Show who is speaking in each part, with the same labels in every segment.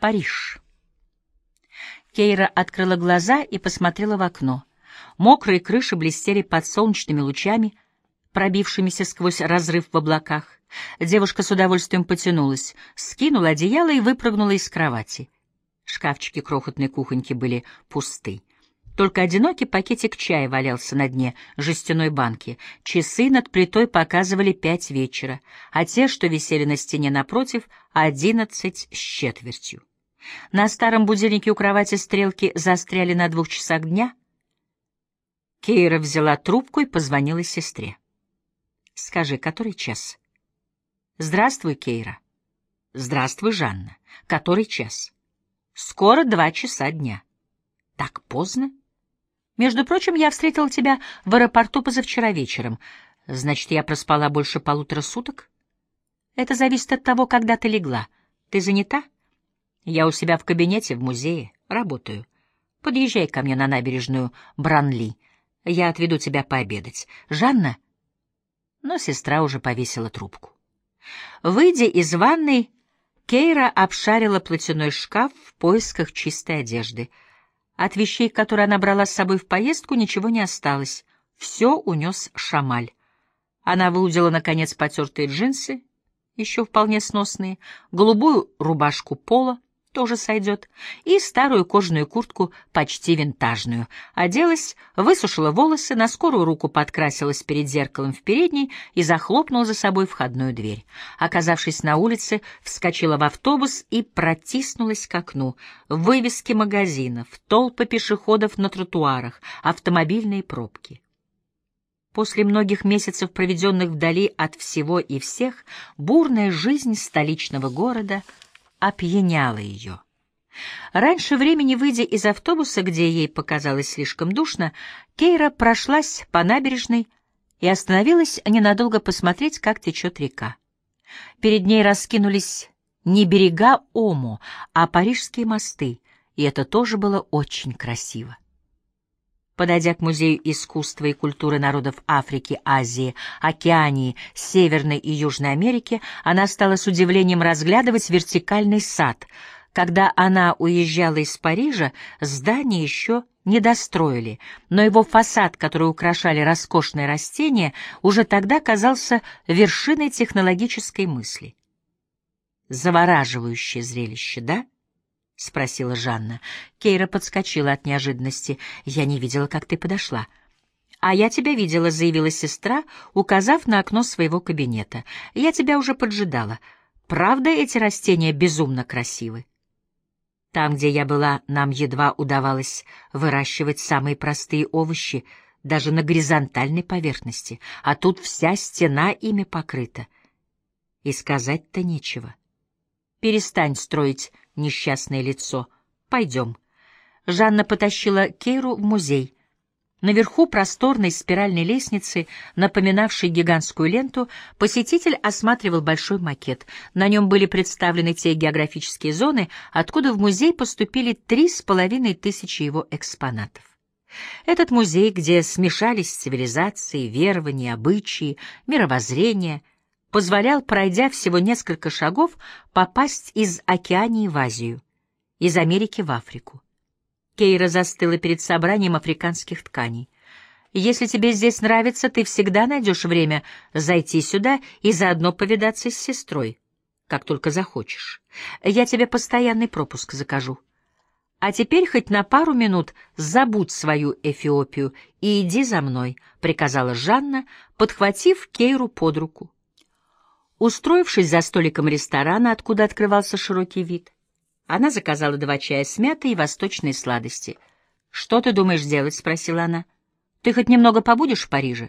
Speaker 1: Париж. Кейра открыла глаза и посмотрела в окно. Мокрые крыши блестели под солнечными лучами, пробившимися сквозь разрыв в облаках. Девушка с удовольствием потянулась, скинула одеяло и выпрыгнула из кровати. Шкафчики крохотной кухоньки были пусты. Только одинокий пакетик чая валялся на дне жестяной банки. Часы над плитой показывали пять вечера, а те, что висели на стене напротив, — одиннадцать с четвертью. На старом будильнике у кровати стрелки застряли на двух часах дня. Кейра взяла трубку и позвонила сестре. «Скажи, который час?» «Здравствуй, Кейра». «Здравствуй, Жанна. Который час?» «Скоро два часа дня». «Так поздно?» «Между прочим, я встретил тебя в аэропорту позавчера вечером. Значит, я проспала больше полутора суток?» «Это зависит от того, когда ты легла. Ты занята?» Я у себя в кабинете в музее работаю. Подъезжай ко мне на набережную Бранли. Я отведу тебя пообедать. Жанна? Но сестра уже повесила трубку. Выйдя из ванной, Кейра обшарила платяной шкаф в поисках чистой одежды. От вещей, которые она брала с собой в поездку, ничего не осталось. Все унес Шамаль. Она выудила, наконец, потертые джинсы, еще вполне сносные, голубую рубашку пола, тоже сойдет, и старую кожаную куртку, почти винтажную. Оделась, высушила волосы, на скорую руку подкрасилась перед зеркалом в передней и захлопнула за собой входную дверь. Оказавшись на улице, вскочила в автобус и протиснулась к окну. Вывески магазинов, толпы пешеходов на тротуарах, автомобильные пробки. После многих месяцев, проведенных вдали от всего и всех, бурная жизнь столичного города — опьяняло ее. Раньше времени, выйдя из автобуса, где ей показалось слишком душно, Кейра прошлась по набережной и остановилась ненадолго посмотреть, как течет река. Перед ней раскинулись не берега Ому, а парижские мосты, и это тоже было очень красиво. Подойдя к Музею искусства и культуры народов Африки, Азии, Океании, Северной и Южной Америки, она стала с удивлением разглядывать вертикальный сад. Когда она уезжала из Парижа, здание еще не достроили, но его фасад, который украшали роскошные растения, уже тогда казался вершиной технологической мысли. Завораживающее зрелище, да? — спросила Жанна. Кейра подскочила от неожиданности. «Я не видела, как ты подошла». «А я тебя видела», — заявила сестра, указав на окно своего кабинета. «Я тебя уже поджидала. Правда, эти растения безумно красивы?» Там, где я была, нам едва удавалось выращивать самые простые овощи, даже на горизонтальной поверхности, а тут вся стена ими покрыта. И сказать-то нечего. Перестань строить несчастное лицо. Пойдем. Жанна потащила Кейру в музей. Наверху просторной спиральной лестницы, напоминавшей гигантскую ленту, посетитель осматривал большой макет. На нем были представлены те географические зоны, откуда в музей поступили три с половиной тысячи его экспонатов. Этот музей, где смешались цивилизации, верования, обычаи, мировоззрение, позволял, пройдя всего несколько шагов, попасть из Океании в Азию, из Америки в Африку. Кейра застыла перед собранием африканских тканей. «Если тебе здесь нравится, ты всегда найдешь время зайти сюда и заодно повидаться с сестрой, как только захочешь. Я тебе постоянный пропуск закажу. А теперь хоть на пару минут забудь свою Эфиопию и иди за мной», — приказала Жанна, подхватив Кейру под руку. Устроившись за столиком ресторана, откуда открывался широкий вид, она заказала два чая с мятой и восточные сладости. «Что ты думаешь делать?» — спросила она. «Ты хоть немного побудешь в Париже?»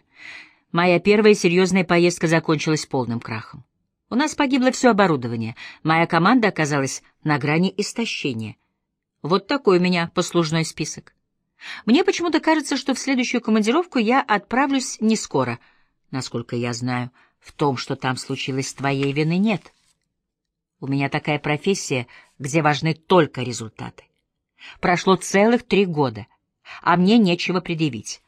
Speaker 1: Моя первая серьезная поездка закончилась полным крахом. У нас погибло все оборудование. Моя команда оказалась на грани истощения. Вот такой у меня послужной список. Мне почему-то кажется, что в следующую командировку я отправлюсь не скоро, насколько я знаю — в том, что там случилось, твоей вины нет. У меня такая профессия, где важны только результаты. Прошло целых три года, а мне нечего предъявить.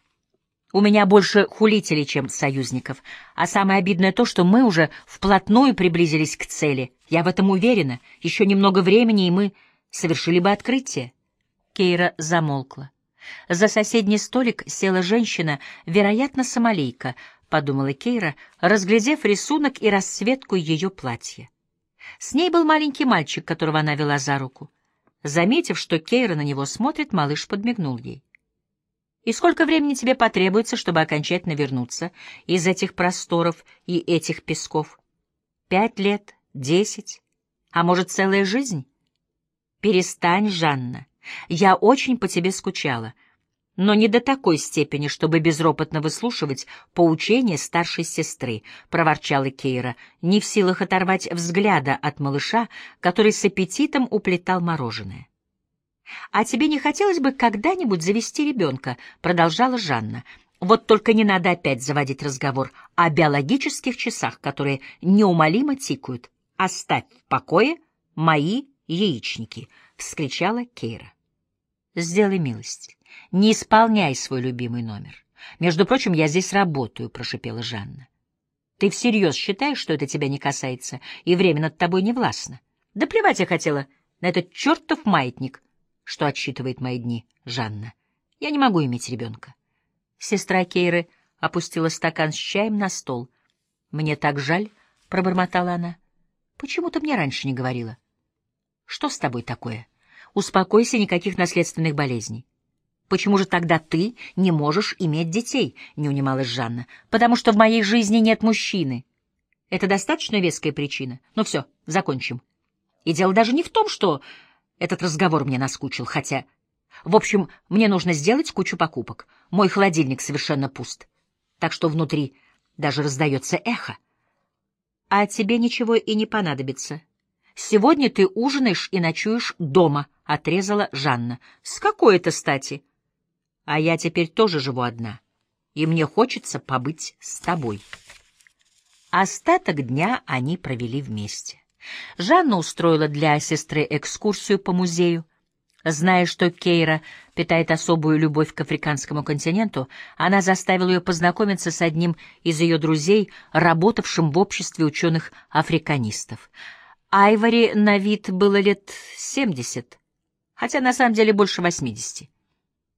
Speaker 1: У меня больше хулителей, чем союзников, а самое обидное то, что мы уже вплотную приблизились к цели. Я в этом уверена. Еще немного времени, и мы совершили бы открытие. Кейра замолкла. За соседний столик села женщина, вероятно, сомалийка, подумала Кейра, разглядев рисунок и расцветку ее платья. С ней был маленький мальчик, которого она вела за руку. Заметив, что Кейра на него смотрит, малыш подмигнул ей. «И сколько времени тебе потребуется, чтобы окончательно вернуться из этих просторов и этих песков? Пять лет? Десять? А может, целая жизнь?» «Перестань, Жанна. Я очень по тебе скучала, но не до такой степени, чтобы безропотно выслушивать поучения старшей сестры, — проворчала Кейра, не в силах оторвать взгляда от малыша, который с аппетитом уплетал мороженое. — А тебе не хотелось бы когда-нибудь завести ребенка? — продолжала Жанна. — Вот только не надо опять заводить разговор о биологических часах, которые неумолимо тикают. Оставь в покое мои яичники, — вскричала Кейра. — Сделай милость. Не исполняй свой любимый номер. Между прочим, я здесь работаю, — прошипела Жанна. Ты всерьез считаешь, что это тебя не касается, и время над тобой не властно? Да плевать я хотела на этот чертов маятник, что отсчитывает мои дни, Жанна. Я не могу иметь ребенка. Сестра Кейры опустила стакан с чаем на стол. «Мне так жаль», — пробормотала она. «Почему ты мне раньше не говорила?» «Что с тобой такое? Успокойся, никаких наследственных болезней. «Почему же тогда ты не можешь иметь детей?» — не унималась Жанна. «Потому что в моей жизни нет мужчины». Это достаточно веская причина. Ну все, закончим. И дело даже не в том, что этот разговор мне наскучил, хотя... В общем, мне нужно сделать кучу покупок. Мой холодильник совершенно пуст. Так что внутри даже раздается эхо. А тебе ничего и не понадобится. Сегодня ты ужинаешь и ночуешь дома, — отрезала Жанна. С какой это стати? — а я теперь тоже живу одна, и мне хочется побыть с тобой. Остаток дня они провели вместе. Жанна устроила для сестры экскурсию по музею. Зная, что Кейра питает особую любовь к африканскому континенту, она заставила ее познакомиться с одним из ее друзей, работавшим в обществе ученых-африканистов. Айвори на вид было лет семьдесят, хотя на самом деле больше восьмидесяти.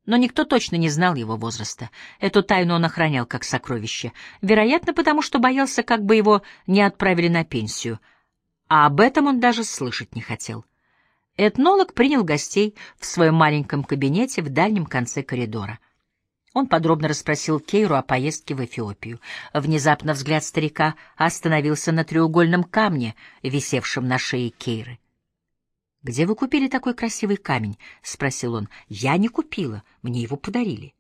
Speaker 1: Но никто точно не знал его возраста. Эту тайну он охранял как сокровище, вероятно, потому что боялся, как бы его не отправили на пенсию. А об этом он даже слышать не хотел. Этнолог принял гостей в своем маленьком кабинете в дальнем конце коридора. Он подробно расспросил Кейру о поездке в Эфиопию. Внезапно взгляд старика остановился на треугольном камне, висевшем на шее Кейры. «Где вы купили такой красивый камень?» — спросил он. «Я не купила, мне его подарили».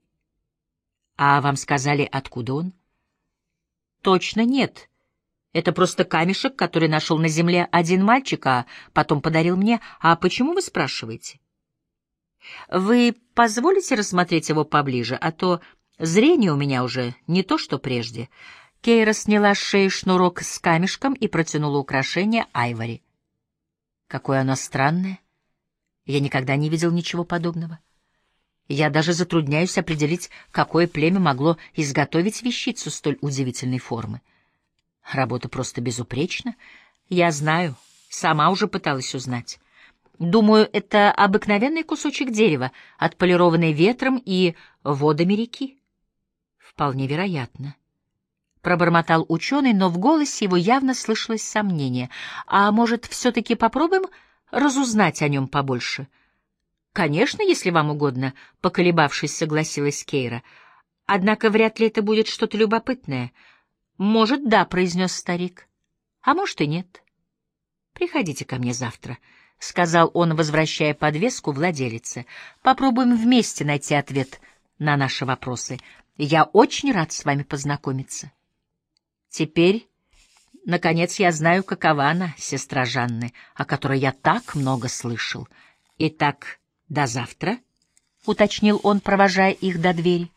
Speaker 1: «А вам сказали, откуда он?» «Точно нет. Это просто камешек, который нашел на земле один мальчик, а потом подарил мне. А почему вы спрашиваете?» «Вы позволите рассмотреть его поближе, а то зрение у меня уже не то, что прежде». Кейра сняла с шеи шнурок с камешком и протянула украшение Айвори. Какое оно странное. Я никогда не видел ничего подобного. Я даже затрудняюсь определить, какое племя могло изготовить вещицу столь удивительной формы. Работа просто безупречна. Я знаю, сама уже пыталась узнать. Думаю, это обыкновенный кусочек дерева, отполированный ветром и водами реки. Вполне вероятно. Пробормотал ученый, но в голосе его явно слышалось сомнение. А может, все-таки попробуем разузнать о нем побольше? Конечно, если вам угодно, поколебавшись, согласилась Кейра. Однако вряд ли это будет что-то любопытное. Может, да, произнес старик. А может и нет. Приходите ко мне завтра. — сказал он, возвращая подвеску владелице. — Попробуем вместе найти ответ на наши вопросы. Я очень рад с вами познакомиться. Теперь, наконец, я знаю, какова она, сестра Жанны, о которой я так много слышал. Итак, до завтра, — уточнил он, провожая их до двери.